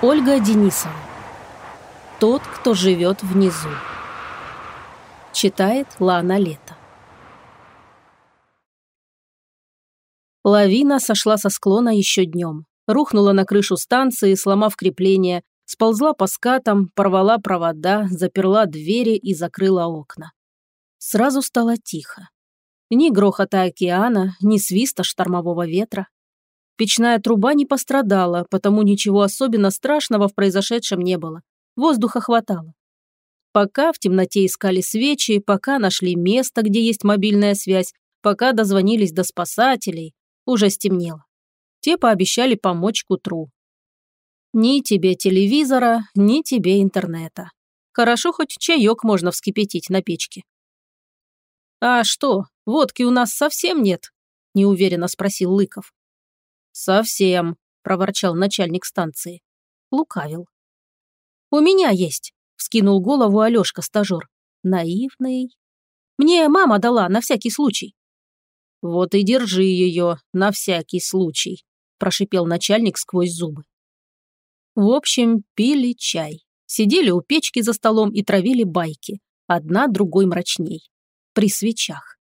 Ольга Денисова. Тот, кто живет внизу. Читает Лана Лето. Лавина сошла со склона еще днем. Рухнула на крышу станции, сломав крепление, сползла по скатам, порвала провода, заперла двери и закрыла окна. Сразу стало тихо. Ни грохота океана, ни свиста штормового ветра. Печная труба не пострадала, потому ничего особенно страшного в произошедшем не было. Воздуха хватало. Пока в темноте искали свечи, пока нашли место, где есть мобильная связь, пока дозвонились до спасателей, уже стемнело. Те пообещали помочь к утру. Ни тебе телевизора, ни тебе интернета. Хорошо, хоть чаек можно вскипятить на печке. «А что, водки у нас совсем нет?» – неуверенно спросил Лыков. «Совсем», – проворчал начальник станции. Лукавил. «У меня есть», – вскинул голову Алёшка, стажёр. «Наивный». «Мне мама дала, на всякий случай». «Вот и держи её на всякий случай», – прошипел начальник сквозь зубы. В общем, пили чай. Сидели у печки за столом и травили байки. Одна другой мрачней. При свечах.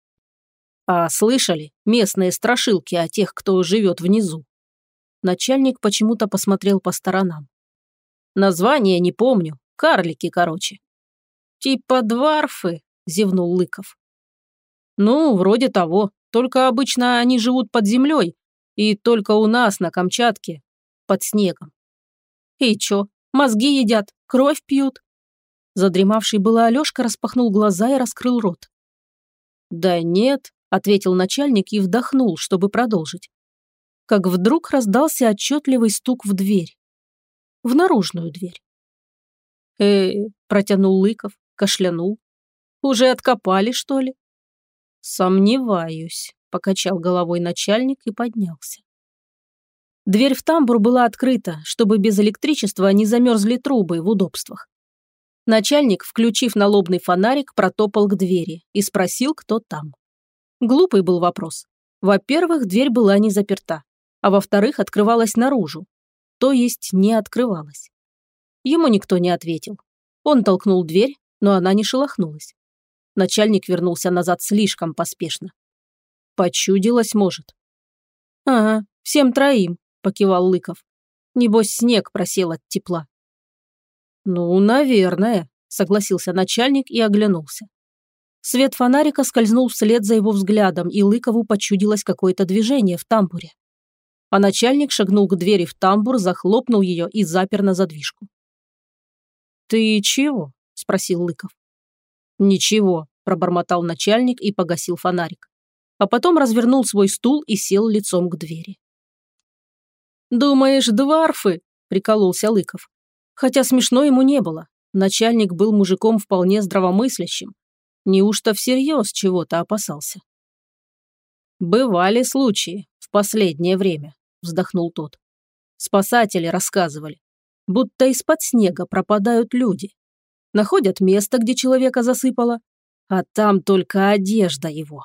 А слышали местные страшилки о тех, кто живет внизу? Начальник почему-то посмотрел по сторонам. Название не помню. Карлики, короче. Типа дварфы, зевнул Лыков. Ну, вроде того. Только обычно они живут под землей. И только у нас, на Камчатке, под снегом. И чё, мозги едят, кровь пьют? Задремавший было Алёшка распахнул глаза и раскрыл рот. Да нет, ответил начальник и вдохнул, чтобы продолжить. Как вдруг раздался отчетливый стук в дверь. В наружную дверь. э протянул Лыков, кашлянул. «Уже откопали, что ли?» «Сомневаюсь», – покачал головой начальник и поднялся. Дверь в тамбур была открыта, чтобы без электричества не замерзли трубы в удобствах. Начальник, включив налобный фонарик, протопал к двери и спросил, кто там. Глупый был вопрос. Во-первых, дверь была не заперта, а во-вторых, открывалась наружу, то есть не открывалась. Ему никто не ответил. Он толкнул дверь, но она не шелохнулась. Начальник вернулся назад слишком поспешно. Почудилось, может. «Ага, всем троим», – покивал Лыков. «Небось, снег просел от тепла». «Ну, наверное», – согласился начальник и оглянулся. Свет фонарика скользнул вслед за его взглядом, и Лыкову почудилось какое-то движение в тамбуре. А начальник шагнул к двери в тамбур, захлопнул ее и запер на задвижку. «Ты чего?» – спросил Лыков. «Ничего», – пробормотал начальник и погасил фонарик. А потом развернул свой стул и сел лицом к двери. «Думаешь, дварфы?» – прикололся Лыков. Хотя смешно ему не было. Начальник был мужиком вполне здравомыслящим, Неужто всерьез чего-то опасался? «Бывали случаи в последнее время», – вздохнул тот. Спасатели рассказывали, будто из-под снега пропадают люди. Находят место, где человека засыпало, а там только одежда его.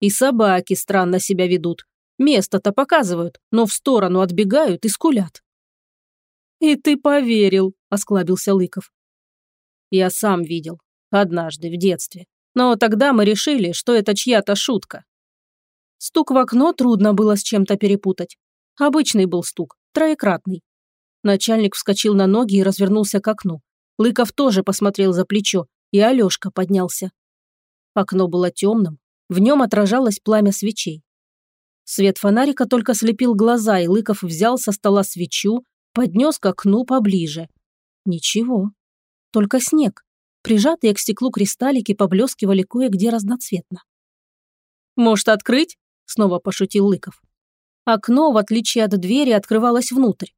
И собаки странно себя ведут. Место-то показывают, но в сторону отбегают и скулят. «И ты поверил», – осклабился Лыков. «Я сам видел. Однажды, в детстве. Но тогда мы решили, что это чья-то шутка. Стук в окно трудно было с чем-то перепутать. Обычный был стук, троекратный. Начальник вскочил на ноги и развернулся к окну. Лыков тоже посмотрел за плечо, и Алёшка поднялся. Окно было темным, в нем отражалось пламя свечей. Свет фонарика только слепил глаза, и Лыков взял со стола свечу, поднес к окну поближе. Ничего, только снег. Прижатые к стеклу кристаллики поблескивали кое-где разноцветно. «Может, открыть?» – снова пошутил Лыков. Окно, в отличие от двери, открывалось внутрь.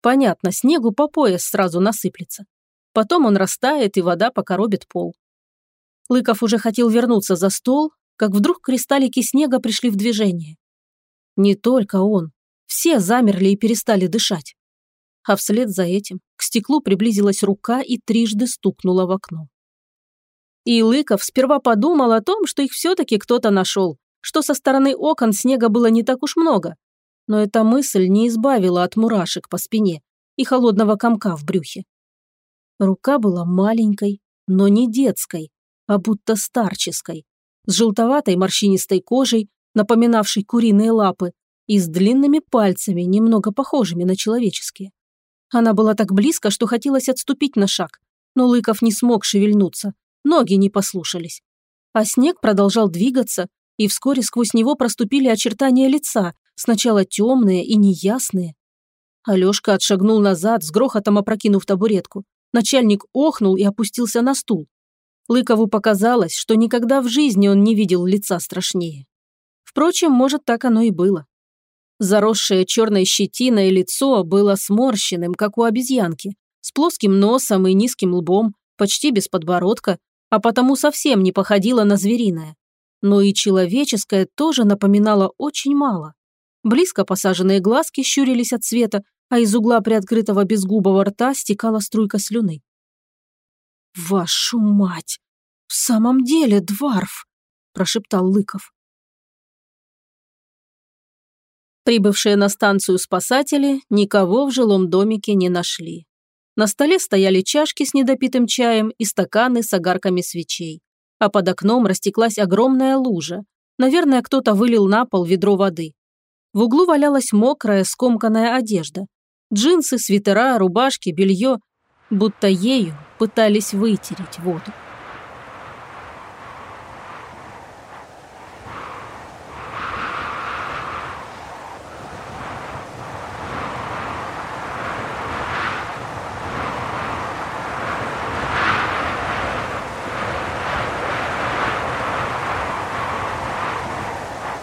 Понятно, снегу по пояс сразу насыплется. Потом он растает, и вода покоробит пол. Лыков уже хотел вернуться за стол, как вдруг кристаллики снега пришли в движение. Не только он. Все замерли и перестали дышать а вслед за этим к стеклу приблизилась рука и трижды стукнула в окно. И Лыков сперва подумал о том, что их все-таки кто-то нашел, что со стороны окон снега было не так уж много. Но эта мысль не избавила от мурашек по спине, и холодного комка в брюхе. Рука была маленькой, но не детской, а будто старческой, с желтоватой морщинистой кожей, напоминавшей куриные лапы, и с длинными пальцами, немного похожими на человеческие. Она была так близко, что хотелось отступить на шаг, но Лыков не смог шевельнуться, ноги не послушались. А снег продолжал двигаться, и вскоре сквозь него проступили очертания лица, сначала темные и неясные. Алешка отшагнул назад, с грохотом опрокинув табуретку. Начальник охнул и опустился на стул. Лыкову показалось, что никогда в жизни он не видел лица страшнее. Впрочем, может, так оно и было. Заросшее черной щетиной лицо было сморщенным, как у обезьянки, с плоским носом и низким лбом, почти без подбородка, а потому совсем не походило на звериное. Но и человеческое тоже напоминало очень мало. Близко посаженные глазки щурились от света, а из угла приоткрытого безгубого рта стекала струйка слюны. «Вашу мать! В самом деле дворф!» – прошептал Лыков. Прибывшие на станцию спасатели никого в жилом домике не нашли. На столе стояли чашки с недопитым чаем и стаканы с огарками свечей. А под окном растеклась огромная лужа. Наверное, кто-то вылил на пол ведро воды. В углу валялась мокрая, скомканная одежда. Джинсы, свитера, рубашки, белье. Будто ею пытались вытереть воду.